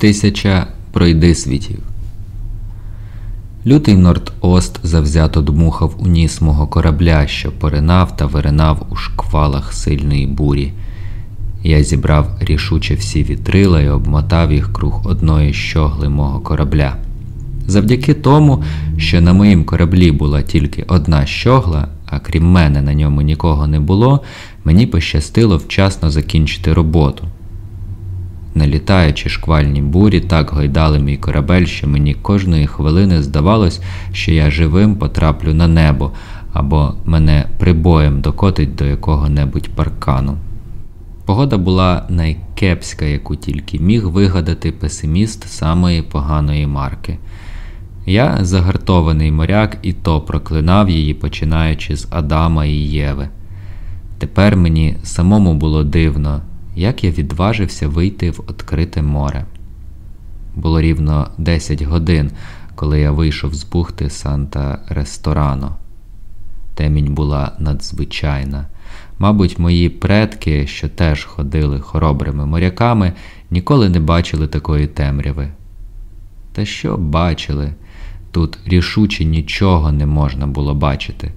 Тисяча пройди світів. Лютий Норд-Ост завзято дмухав у ніс мого корабля, що поринав та виринав у шквалах сильної бурі. Я зібрав рішуче всі вітрила і обмотав їх круг одної щогли мого корабля. Завдяки тому, що на моїм кораблі була тільки одна щогла, а крім мене на ньому нікого не було, мені пощастило вчасно закінчити роботу. Налітаючи шквальні бурі, так гойдали мій корабель, що мені кожної хвилини здавалось, що я живим потраплю на небо або мене прибоєм докотить до якого-небудь паркану. Погода була найкепська, яку тільки міг вигадати песиміст самої поганої марки. Я, загартований моряк, і то проклинав її, починаючи з Адама і Єви. Тепер мені самому було дивно, як я відважився вийти в відкрите море. Було рівно 10 годин, коли я вийшов з бухти Санта Ресторано. Темінь була надзвичайна. Мабуть, мої предки, що теж ходили хоробрими моряками, ніколи не бачили такої темряви. Та що бачили? Тут рішуче нічого не можна було бачити.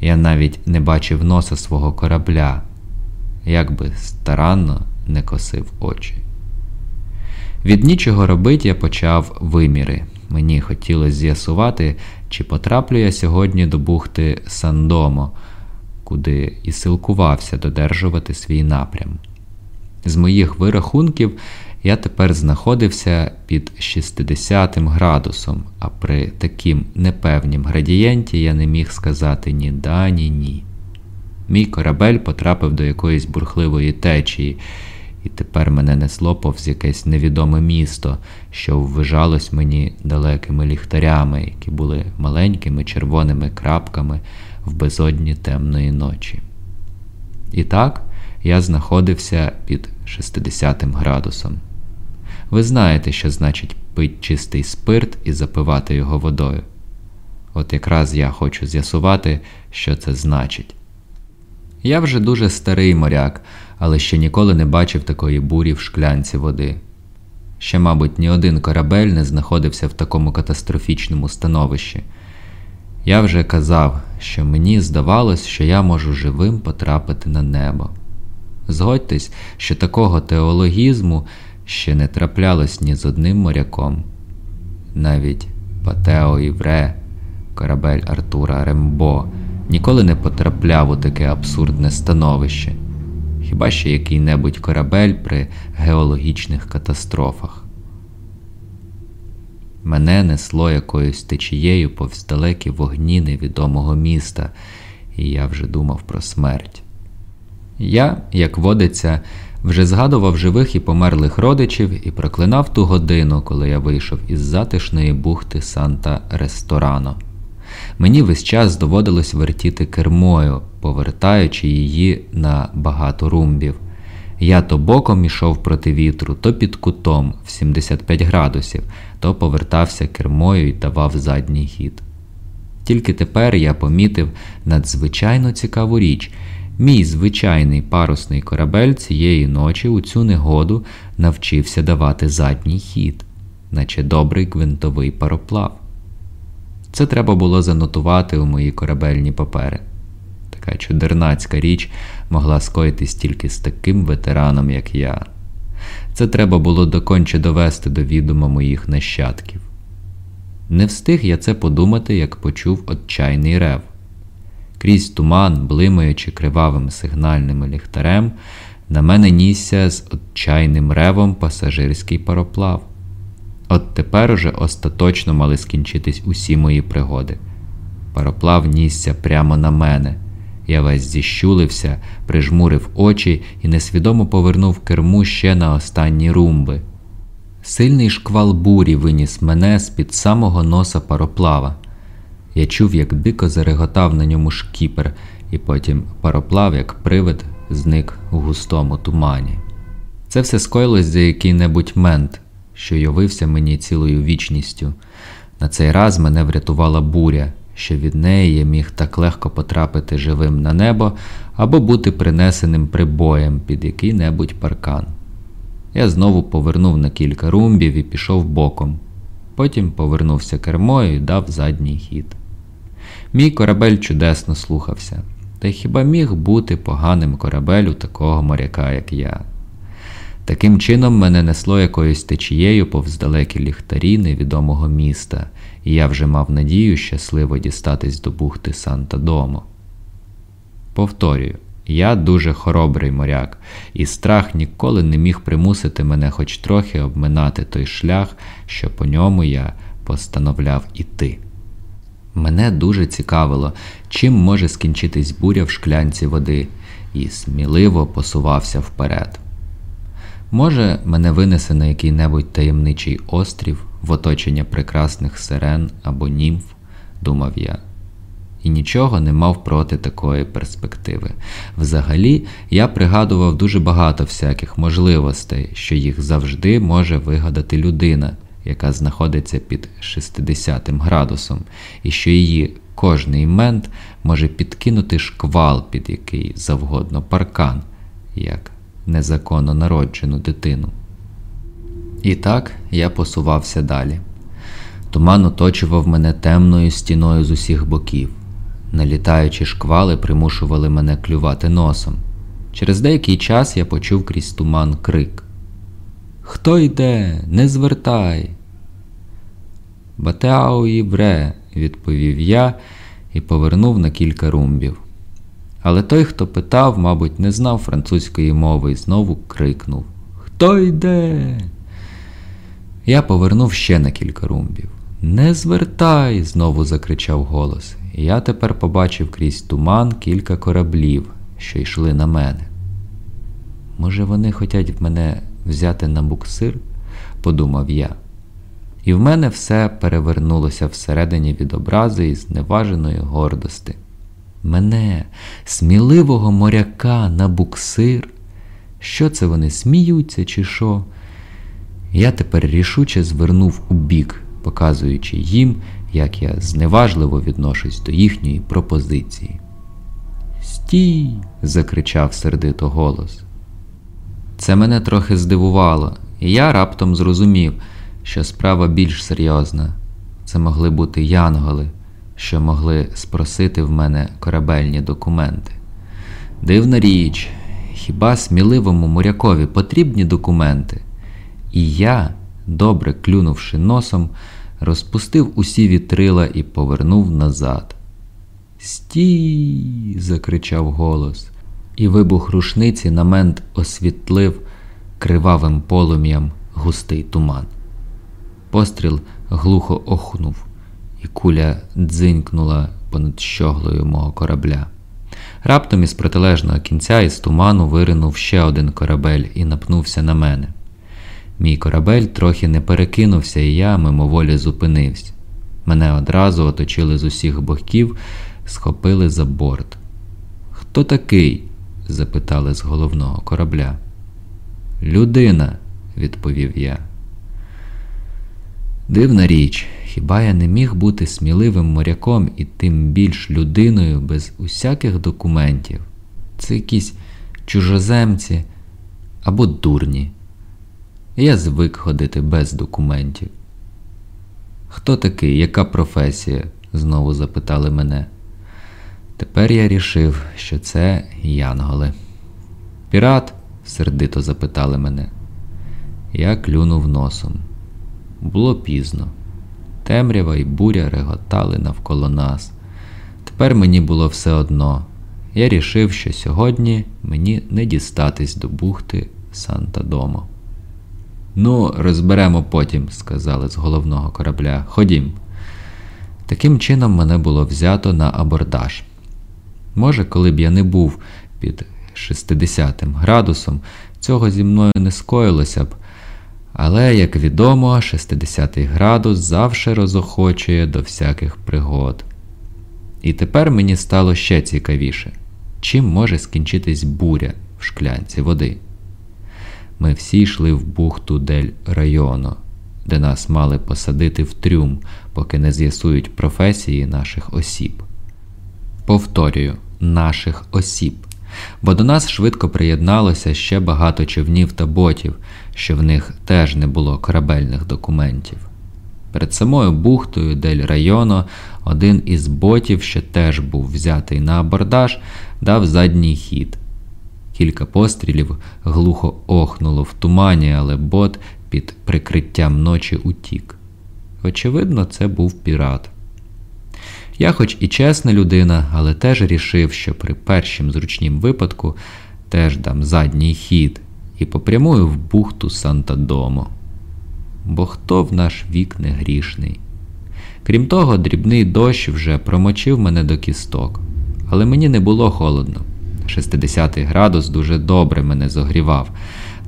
Я навіть не бачив носа свого корабля, як би старанно не косив очі. Від нічого робить я почав виміри. Мені хотілося з'ясувати, чи потраплю я сьогодні до бухти Сандомо, куди і силкувався додержувати свій напрям. З моїх вирахунків я тепер знаходився під 60 градусом, а при таким непевнім градієнті я не міг сказати ні да, ні ні. Мій корабель потрапив до якоїсь бурхливої течії, і тепер мене несло повз якесь невідоме місто, що ввижалось мені далекими ліхтарями, які були маленькими червоними крапками в безодні темної ночі. І так я знаходився під 60 градусом. Ви знаєте, що значить пить чистий спирт і запивати його водою. От якраз я хочу з'ясувати, що це значить. Я вже дуже старий моряк, але ще ніколи не бачив такої бурі в шклянці води. Ще, мабуть, ні один корабель не знаходився в такому катастрофічному становищі. Я вже казав, що мені здавалось, що я можу живим потрапити на небо. Згодьтесь, що такого теологізму ще не траплялось ні з одним моряком. Навіть Патео Івре, корабель Артура Рембо, ніколи не потрапляв у таке абсурдне становище, хіба що який-небудь корабель при геологічних катастрофах. Мене несло якоюсь течією повз далекі вогні невідомого міста, і я вже думав про смерть. Я, як водиться, вже згадував живих і померлих родичів і проклинав ту годину, коли я вийшов із затишної бухти Санта Ресторано. Мені весь час доводилось вертіти кермою, повертаючи її на багато румбів. Я то боком ішов проти вітру, то під кутом в 75 градусів, то повертався кермою і давав задній хід. Тільки тепер я помітив надзвичайно цікаву річ. Мій звичайний парусний корабель цієї ночі у цю негоду навчився давати задній хід, наче добрий гвинтовий пароплав. Це треба було занотувати у мої корабельні папери. Така чудернацька річ могла скоїтись тільки з таким ветераном, як я. Це треба було доконче довести до відома моїх нащадків. Не встиг я це подумати, як почув отчайний рев. Крізь туман, блимаючи кривавим сигнальним ліхтарем, на мене нісся з отчайним ревом пасажирський пароплав. От тепер уже остаточно мали скінчитись усі мої пригоди. Пароплав нісся прямо на мене. Я весь зіщулився, прижмурив очі і несвідомо повернув керму ще на останні румби. Сильний шквал бурі виніс мене з під самого носа пароплава. Я чув, як дико зареготав на ньому шкіпер, і потім пароплав, як привид, зник у густому тумані. Це все скоїлось за який-небудь мент, що явився мені цілою вічністю. На цей раз мене врятувала буря, що від неї я міг так легко потрапити живим на небо або бути принесеним прибоєм під який-небудь паркан. Я знову повернув на кілька румбів і пішов боком. Потім повернувся кермою і дав задній хід. Мій корабель чудесно слухався, та й хіба міг бути поганим корабель у такого моряка, як я. Таким чином мене несло якоюсь течією повз далекі ліхтарі невідомого міста, і я вже мав надію щасливо дістатись до бухти Санта Домо. Повторюю, я дуже хоробрий моряк, і страх ніколи не міг примусити мене хоч трохи обминати той шлях, що по ньому я постановляв іти. Мене дуже цікавило, чим може скінчитись буря в шклянці води, і сміливо посувався вперед. Може, мене винесе на який-небудь таємничий острів в оточення прекрасних сирен або німф, думав я. І нічого не мав проти такої перспективи. Взагалі, я пригадував дуже багато всяких можливостей, що їх завжди може вигадати людина, яка знаходиться під 60 градусом, і що її кожний мент може підкинути шквал під який завгодно паркан, як незаконно народжену дитину. І так я посувався далі. Туман оточував мене темною стіною з усіх боків. Налітаючі шквали примушували мене клювати носом. Через деякий час я почув крізь туман крик Хто йде? Не звертай. Батеау євре, відповів я і повернув на кілька румбів. Але той, хто питав, мабуть, не знав французької мови і знову крикнув Хто йде? Я повернув ще на кілька румбів. Не звертай, знову закричав голос. Я тепер побачив крізь туман кілька кораблів, що йшли на мене. Може, вони хочуть мене взяти на буксир? подумав я. І в мене все перевернулося всередині від образи і зневаженої гордости. Мене, сміливого моряка на буксир. Що це вони сміються, чи що? Я тепер рішуче звернув у бік, показуючи їм, як я зневажливо відношусь до їхньої пропозиції. Стій! закричав сердито голос. Це мене трохи здивувало, і я раптом зрозумів, що справа більш серйозна. Це могли бути янголи, що могли спросити в мене корабельні документи. Дивна річ, хіба сміливому морякові потрібні документи? І я, добре клюнувши носом, розпустив усі вітрила і повернув назад. Стій! закричав голос, і вибух рушниці на мент освітлив кривавим полум'ям густий туман. Постріл глухо охнув, і куля дзинькнула понад щоглою мого корабля. Раптом із протилежного кінця із туману виринув ще один корабель і напнувся на мене. Мій корабель трохи не перекинувся, і я мимоволі зупинився. Мене одразу оточили з усіх боків, схопили за борт. Хто такий? запитали з головного корабля. Людина, відповів я. Дивна річ, хіба я не міг бути сміливим моряком і тим більш людиною без усяких документів? Це якісь чужоземці або дурні. Я звик ходити без документів. Хто такий, яка професія? знову запитали мене. Тепер я рішив, що це янголи. Пірат? сердито запитали мене. Я клюнув носом. Було пізно. Темрява і буря реготали навколо нас. Тепер мені було все одно. Я рішив, що сьогодні мені не дістатись до бухти Санта Домо. Ну, розберемо потім, сказали з головного корабля. Ходім. Таким чином мене було взято на абордаж. Може, коли б я не був під 60 градусом, цього зі мною не скоїлося б. Але, як відомо, 60 градус завжди розохочує до всяких пригод. І тепер мені стало ще цікавіше, чим може скінчитись буря в шклянці води. Ми всі йшли в бухту Дель Районо, де нас мали посадити в трюм, поки не з'ясують професії наших осіб. Повторюю, наших осіб. Бо до нас швидко приєдналося ще багато човнів та ботів, що в них теж не було корабельних документів. Перед самою бухтою Дель Районо один із ботів, що теж був взятий на абордаж, дав задній хід. Кілька пострілів глухо охнуло в тумані, але бот під прикриттям ночі утік. Очевидно, це був пірат. Я, хоч і чесна людина, але теж рішив, що при першім зручнім випадку теж дам задній хід і попрямую в бухту Санта-Домо. Бо хто в наш вік не грішний? Крім того, дрібний дощ вже промочив мене до кісток, але мені не було холодно. 60 градус дуже добре мене зогрівав,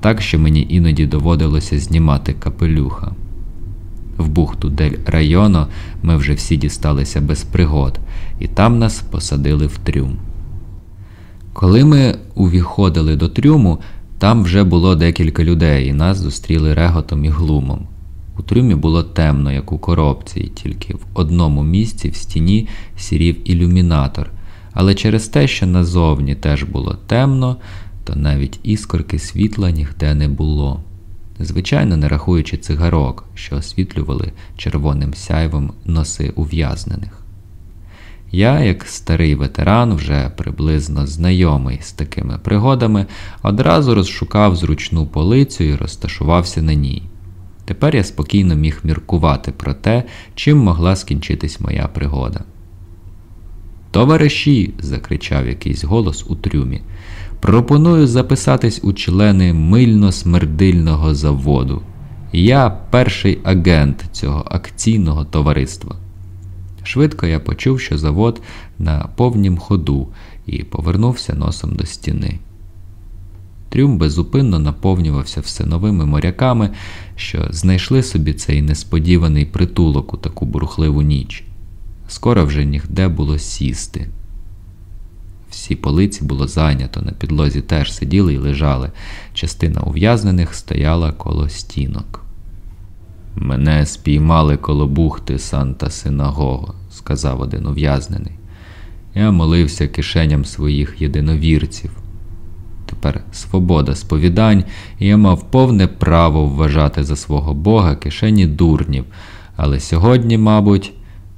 так що мені іноді доводилося знімати капелюха. В бухту Дель Районо ми вже всі дісталися без пригод, і там нас посадили в трюм. Коли ми увіходили до трюму, там вже було декілька людей, і нас зустріли реготом і глумом. У трюмі було темно, як у коробці, і тільки в одному місці в стіні сірів ілюмінатор, але через те, що назовні теж було темно, то навіть іскорки світла ніде не було. Звичайно, не рахуючи цигарок, що освітлювали червоним сяйвом носи ув'язнених. Я, як старий ветеран, вже приблизно знайомий з такими пригодами, одразу розшукав зручну полицю і розташувався на ній. Тепер я спокійно міг міркувати про те, чим могла скінчитись моя пригода. Товариші, закричав якийсь голос у трюмі, пропоную записатись у члени мильно-смердильного заводу. Я перший агент цього акційного товариства. Швидко я почув, що завод на повнім ходу і повернувся носом до стіни. Трюм безупинно наповнювався все новими моряками, що знайшли собі цей несподіваний притулок у таку бурхливу ніч. Скоро вже нігде було сісти. Всі полиці було зайнято, на підлозі теж сиділи і лежали. Частина ув'язнених стояла коло стінок. Мене спіймали коло бухти Санта Синагого, сказав один ув'язнений. Я молився кишеням своїх єдиновірців. Тепер свобода сповідань, і я мав повне право вважати за свого Бога кишені дурнів, але сьогодні, мабуть,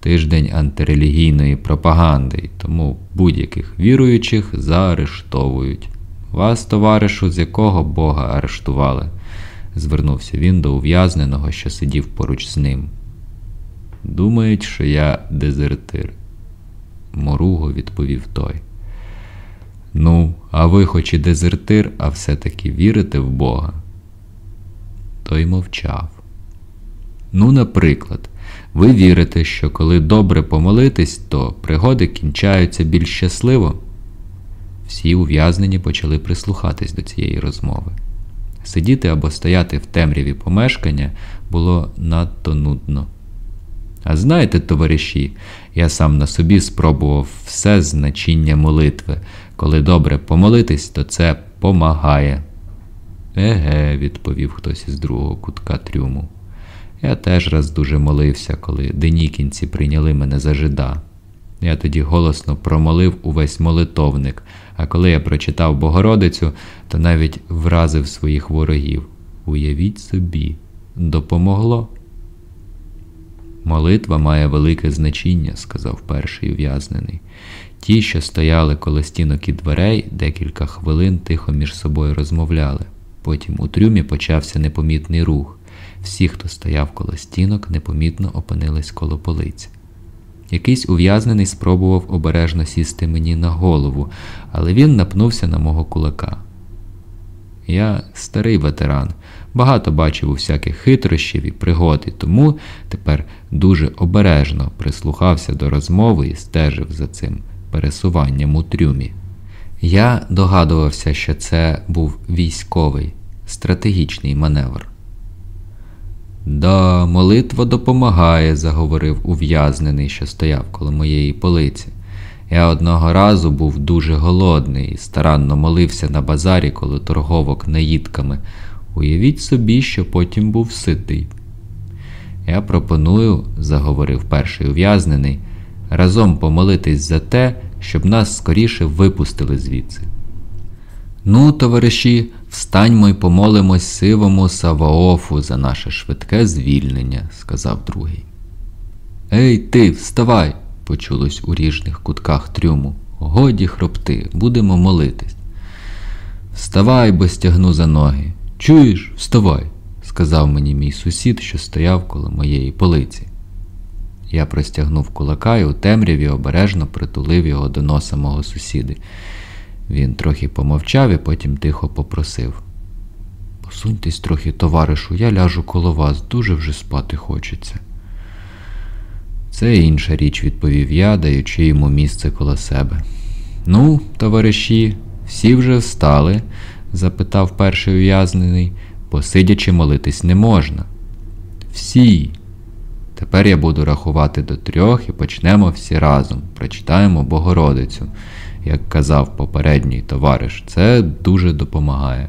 тиждень антирелігійної пропаганди, тому будь-яких віруючих заарештовують. Вас, товаришу, з якого Бога арештували? звернувся він до ув'язненого, що сидів поруч з ним. Думають, що я дезертир, моруго відповів той. Ну, а ви хоч і дезертир, а все-таки вірите в Бога? Той мовчав. Ну, наприклад, ви вірите, що коли добре помолитись, то пригоди кінчаються більш щасливо? Всі ув'язнені почали прислухатись до цієї розмови. Сидіти або стояти в темряві помешкання було надто нудно. А знаєте, товариші, я сам на собі спробував все значіння молитви. Коли добре помолитись, то це помагає. Еге, відповів хтось із другого кутка трюму. Я теж раз дуже молився, коли денікінці прийняли мене за жида. Я тоді голосно промолив увесь молитовник, а коли я прочитав Богородицю, то навіть вразив своїх ворогів. Уявіть собі, допомогло. Молитва має велике значення, сказав перший ув'язнений. Ті, що стояли коло стінок і дверей, декілька хвилин тихо між собою розмовляли. Потім у трюмі почався непомітний рух. Всі, хто стояв коло стінок, непомітно опинились коло полиці. Якийсь ув'язнений спробував обережно сісти мені на голову, але він напнувся на мого кулака. Я старий ветеран, багато бачив усяких хитрощів і пригод, і тому тепер дуже обережно прислухався до розмови і стежив за цим пересуванням у трюмі. Я догадувався, що це був військовий, стратегічний маневр. Да, молитва допомагає, заговорив ув'язнений, що стояв коло моєї полиці. Я одного разу був дуже голодний і старанно молився на базарі коло торговок наїдками. Уявіть собі, що потім був ситий. Я пропоную, заговорив перший ув'язнений, разом помолитись за те, щоб нас скоріше випустили звідси. Ну, товариші, встаньмо й помолимось сивому Саваофу за наше швидке звільнення, сказав другий. Ей, ти, вставай! почулось у ріжних кутках трюму. Годі хропти, будемо молитись. Вставай, бо стягну за ноги. Чуєш, вставай, сказав мені мій сусід, що стояв коло моєї полиці. Я простягнув кулака і у темряві обережно притулив його до носа мого сусіди. Він трохи помовчав і потім тихо попросив. Посуньтесь трохи, товаришу, я ляжу коло вас, дуже вже спати хочеться. Це інша річ, відповів я, даючи йому місце коло себе. Ну, товариші, всі вже встали? запитав перший ув'язнений, посидячи молитись не можна. Всі. Тепер я буду рахувати до трьох і почнемо всі разом. Прочитаємо Богородицю, як казав попередній товариш. Це дуже допомагає.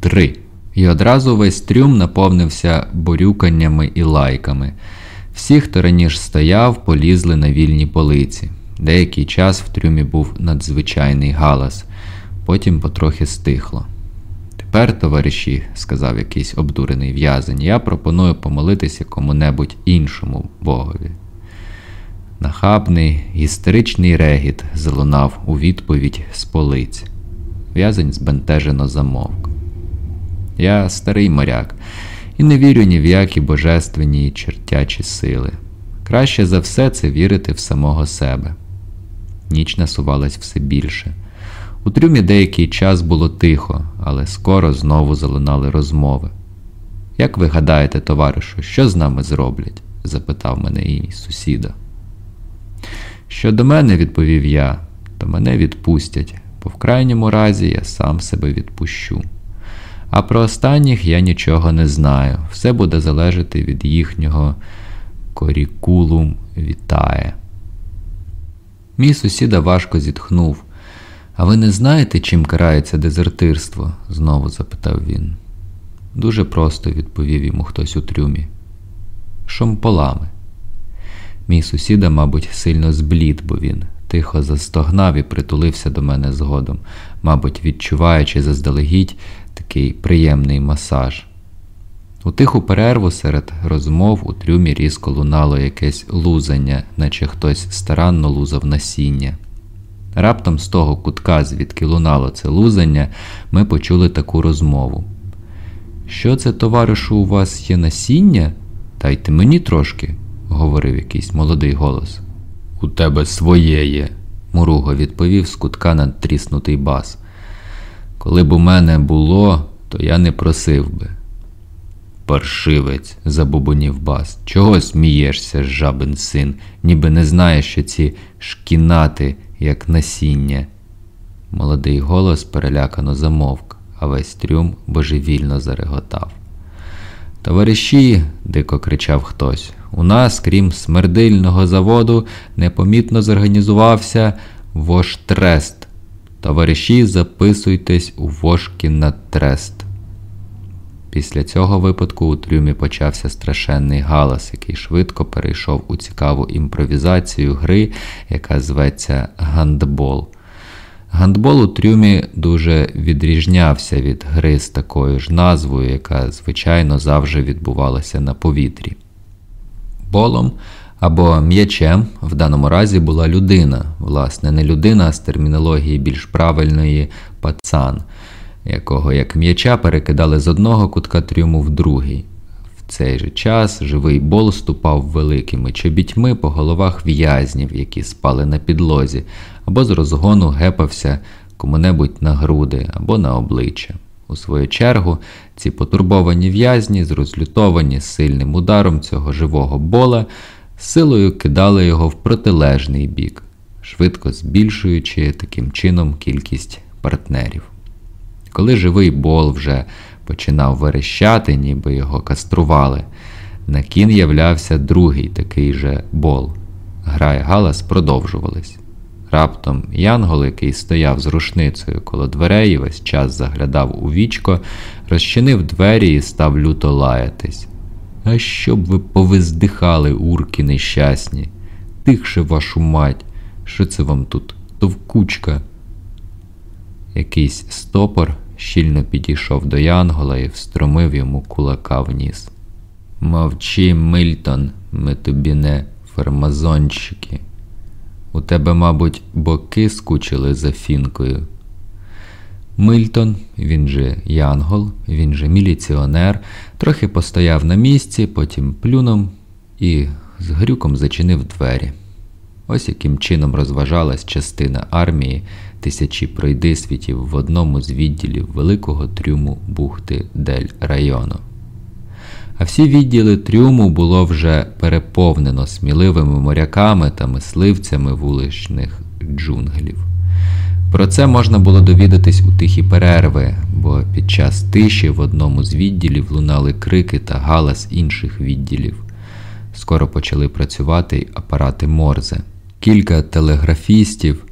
Три. І одразу весь трюм наповнився борюканнями і лайками. Всі, хто раніше стояв, полізли на вільні полиці. Деякий час в трюмі був надзвичайний галас, потім потрохи стихло. Тепер, товариші, сказав якийсь обдурений в'язень, я пропоную помолитися кому-небудь іншому богові. Нахабний, істеричний регіт залунав у відповідь з полиць. В'язень збентежено замовк. Я старий моряк і не вірю ні в які божественні чертячі сили. Краще за все це вірити в самого себе. Ніч насувалась все більше. У трюмі деякий час було тихо, але скоро знову залунали розмови. Як ви гадаєте, товаришу, що з нами зроблять? запитав мене і сусіда. Щодо мене, відповів я, то мене відпустять, бо в крайньому разі я сам себе відпущу. А про останніх я нічого не знаю. Все буде залежати від їхнього корікулум вітає. Мій сусіда важко зітхнув. А ви не знаєте, чим карається дезертирство? знову запитав він. Дуже просто відповів йому хтось у трюмі. Шомполами. Мій сусіда, мабуть, сильно зблід, бо він тихо застогнав і притулився до мене згодом, мабуть, відчуваючи заздалегідь такий приємний масаж. У тиху перерву серед розмов у трюмі різко лунало якесь лузання, наче хтось старанно лузав насіння. Раптом з того кутка, звідки лунало це лузання, ми почули таку розмову. Що це, товаришу, у вас є насіння? Дайте мені трошки, говорив якийсь молодий голос. У тебе своє є, муруго відповів з кутка надтріснутий бас. Коли б у мене було, то я не просив би. Паршивець, забубонів бас. Чого смієшся, жабин син, ніби не знаєш, що ці шкінати, як насіння. Молодий голос перелякано замовк, а весь трюм божевільно зареготав. Товариші, дико кричав хтось, у нас, крім смердильного заводу, непомітно зорганізувався воштрест. Товариші, записуйтесь у Вошкіна трест. Після цього випадку у трюмі почався страшенний галас, який швидко перейшов у цікаву імпровізацію гри, яка зветься гандбол. Гандбол у трюмі дуже відрізнявся від гри з такою ж назвою, яка, звичайно, завжди відбувалася на повітрі. Болом або м'ячем в даному разі була людина, власне, не людина, а з термінології більш правильної пацан якого як м'яча перекидали з одного кутка трюму в другий. В цей же час живий бол ступав великими чобітьми по головах в'язнів, які спали на підлозі, або з розгону гепався кому-небудь на груди або на обличчя. У свою чергу, ці потурбовані в'язні, зрозлютовані сильним ударом цього живого бола, силою кидали його в протилежний бік, швидко збільшуючи таким чином кількість партнерів. Коли живий бол вже починав верещати, ніби його кастрували, на кін являвся другий такий же бол. Гра і галас продовжувались. Раптом Янгол, який стояв з рушницею коло дверей і весь час заглядав у вічко, розчинив двері і став люто лаятись. А щоб ви повиздихали, урки нещасні, тихше вашу мать, що це вам тут товкучка? Якийсь стопор щільно підійшов до Янгола і встромив йому кулака в ніс. Мовчи, Мильтон, ми тобі не фармазонщики. У тебе, мабуть, боки скучили за фінкою. Мильтон, він же Янгол, він же міліціонер, трохи постояв на місці, потім плюнув і з грюком зачинив двері. Ось яким чином розважалась частина армії тисячі пройдисвітів в одному з відділів великого трюму бухти Дель району. А всі відділи трюму було вже переповнено сміливими моряками та мисливцями вуличних джунглів. Про це можна було довідатись у тихі перерви, бо під час тиші в одному з відділів лунали крики та галас інших відділів. Скоро почали працювати й апарати морзе. Кілька телеграфістів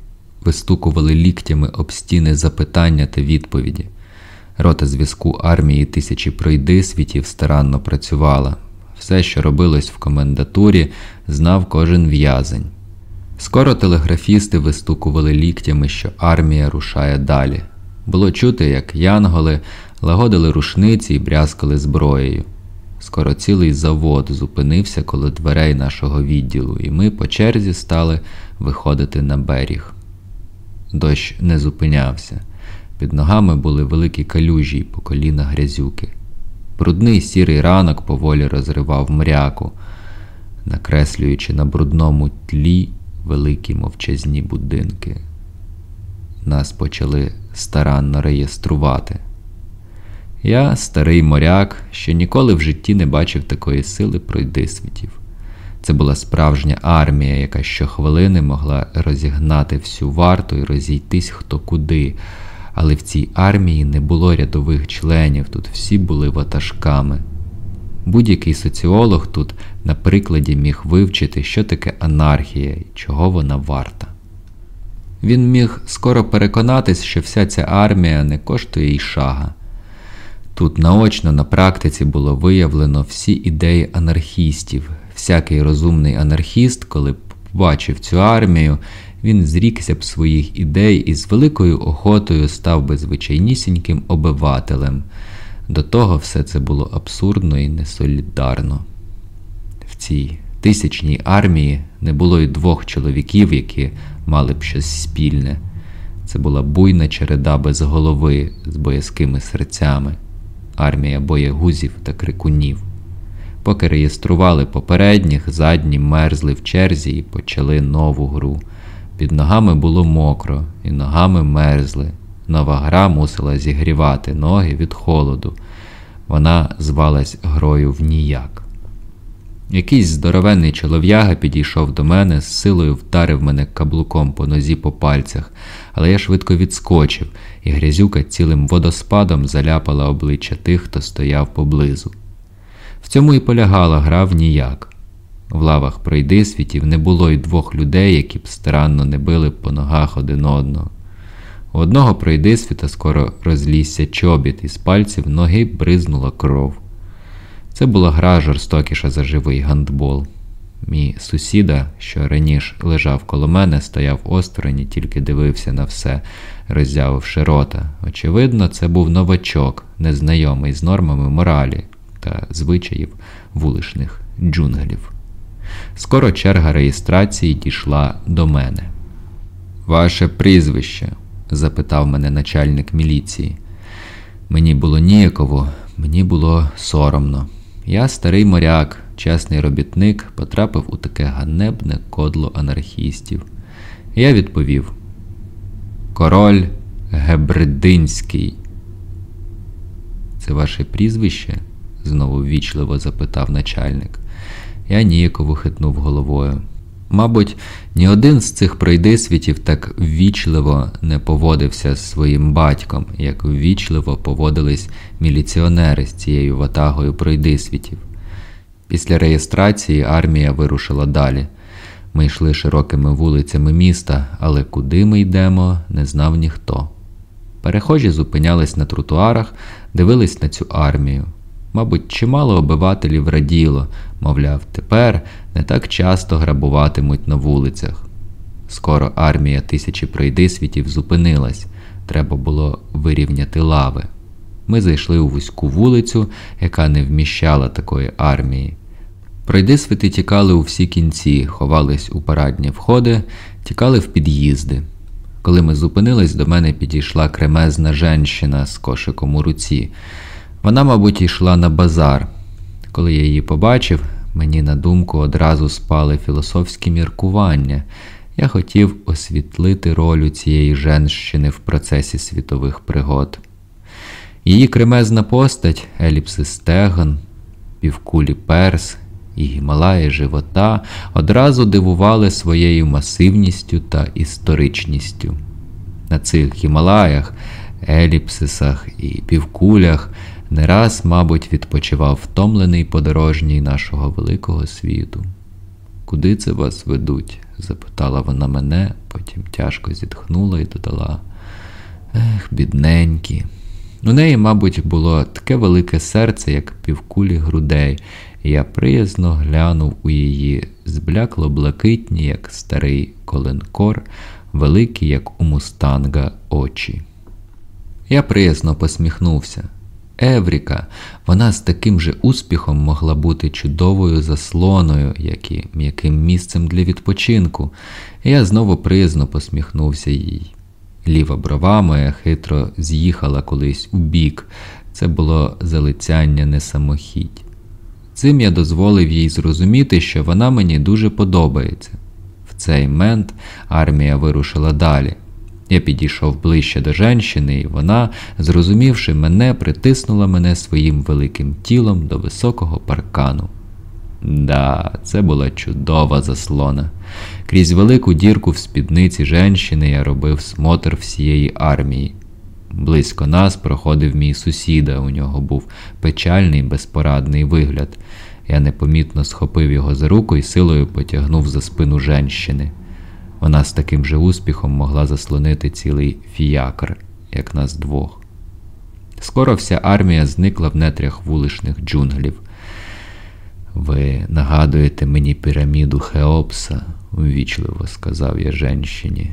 вистукували ліктями об стіни запитання та відповіді. Рота зв'язку армії тисячі пройдисвітів старанно працювала. Все, що робилось в комендатурі, знав кожен в'язень. Скоро телеграфісти вистукували ліктями, що армія рушає далі. Було чути, як янголи лагодили рушниці і брязкали зброєю. Скоро цілий завод зупинився коло дверей нашого відділу, і ми по черзі стали виходити на берег. Дощ не зупинявся. Під ногами були великі калюжі по коліна грязюки. Брудний сірий ранок поволі розривав мряку, накреслюючи на брудному тлі великі мовчазні будинки. Нас почали старанно реєструвати. Я, старий моряк, що ніколи в житті не бачив такої сили пройдисвітів. Це була справжня армія, яка щохвилини могла розігнати всю варту і розійтись хто куди. Але в цій армії не було рядових членів, тут всі були ватажками. Будь-який соціолог тут на прикладі міг вивчити, що таке анархія і чого вона варта. Він міг скоро переконатись, що вся ця армія не коштує й шага. Тут наочно на практиці було виявлено всі ідеї анархістів. Всякий розумний анархіст, коли б побачив цю армію, він зрікся б своїх ідей і з великою охотою став би звичайнісіньким обивателем. До того все це було абсурдно і несолідарно. В цій тисячній армії не було й двох чоловіків, які мали б щось спільне. Це була буйна череда без голови з боязкими серцями, армія боєгузів та крикунів. Поки реєстрували попередніх, задні мерзли в черзі і почали нову гру. Під ногами було мокро, і ногами мерзли. Нова гра мусила зігрівати ноги від холоду. Вона звалась грою в ніяк. Якийсь здоровенний чолов'яга підійшов до мене, з силою вдарив мене каблуком по нозі по пальцях, але я швидко відскочив, і грязюка цілим водоспадом заляпала обличчя тих, хто стояв поблизу. В цьому і полягала гра в ніяк. В лавах пройдисвітів не було й двох людей, які б старанно не били по ногах один одного. У одного пройдисвіта скоро розлізся чобіт, і з пальців ноги бризнула кров. Це була гра жорстокіша за живий гандбол. Мій сусіда, що раніше лежав коло мене, стояв осторонь і тільки дивився на все, роззявивши рота. Очевидно, це був новачок, незнайомий з нормами моралі та звичаїв вуличних джунглів. Скоро черга реєстрації дійшла до мене. Ваше прізвище? запитав мене начальник міліції. Мені було ніяково, мені було соромно. Я, старий моряк, чесний робітник, потрапив у таке ганебне кодло анархістів. Я відповів: Король Гебридинський. Це ваше прізвище? знову ввічливо запитав начальник. Я ніяково хитнув головою. Мабуть, ні один з цих пройдисвітів так ввічливо не поводився з своїм батьком, як ввічливо поводились міліціонери з цією ватагою пройдисвітів. Після реєстрації армія вирушила далі. Ми йшли широкими вулицями міста, але куди ми йдемо, не знав ніхто. Перехожі зупинялись на тротуарах, дивились на цю армію. Мабуть, чимало обивателів раділо, мовляв, тепер не так часто грабуватимуть на вулицях. Скоро армія тисячі пройдисвітів зупинилась, треба було вирівняти лави. Ми зайшли у вузьку вулицю, яка не вміщала такої армії. Пройдисвити тікали у всі кінці, ховались у парадні входи, тікали в під'їзди. Коли ми зупинились, до мене підійшла кремезна женщина з кошиком у руці. Вона, мабуть, йшла на базар. Коли я її побачив, мені на думку одразу спали філософські міркування. Я хотів освітлити роль цієї женщини в процесі світових пригод. Її кремезна постать, еліпси стегон, півкулі перс і гімалаї живота одразу дивували своєю масивністю та історичністю. На цих гімалаях, еліпсисах і півкулях не раз, мабуть, відпочивав втомлений подорожній нашого великого світу. Куди це вас ведуть? запитала вона мене, потім тяжко зітхнула і додала. Ех, бідненькі. У неї, мабуть, було таке велике серце, як півкулі грудей, і я приязно глянув у її зблякло блакитні, як старий коленкор, великі, як у мустанга, очі. Я приязно посміхнувся. Евріка, вона з таким же успіхом могла бути чудовою заслоною, як і м'яким місцем для відпочинку, і я знову приязно посміхнувся їй. Ліва брова моя хитро з'їхала колись у бік, це було залицяння не самохідь. Цим я дозволив їй зрозуміти, що вона мені дуже подобається. В цей мент армія вирушила далі. Я підійшов ближче до женщини, і вона, зрозумівши мене, притиснула мене своїм великим тілом до високого паркану. Да, це була чудова заслона. Крізь велику дірку в спідниці женщини я робив смотр всієї армії. Близько нас проходив мій сусіда, у нього був печальний безпорадний вигляд. Я непомітно схопив його за руку і силою потягнув за спину женщини. Вона з таким же успіхом могла заслонити цілий фіякр, як нас двох. Скоро вся армія зникла в нетрях вуличних джунглів. Ви нагадуєте мені піраміду Хеопса, увічливо сказав я женщині.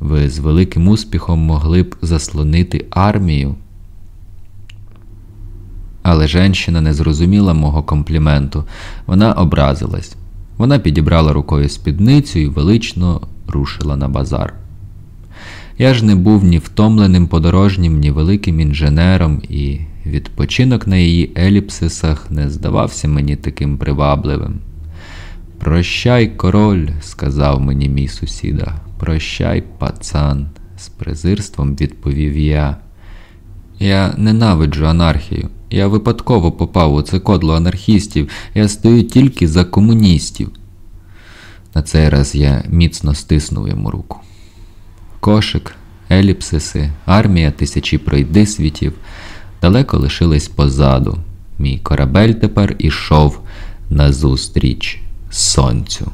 Ви з великим успіхом могли б заслонити армію. Але женщина не зрозуміла мого компліменту. Вона образилась. Вона підібрала рукою спідницю і велично рушила на базар. Я ж не був ні втомленим подорожнім, ні великим інженером, і відпочинок на її еліпсисах не здавався мені таким привабливим. Прощай, король, сказав мені мій сусіда, прощай, пацан, з презирством відповів я. Я ненавиджу анархію. Я випадково попав у це кодло анархістів, я стою тільки за комуністів. На цей раз я міцно стиснув йому руку. Кошик, еліпсиси, армія тисячі пройдисвітів далеко лишились позаду. Мій корабель тепер ішов назустріч сонцю.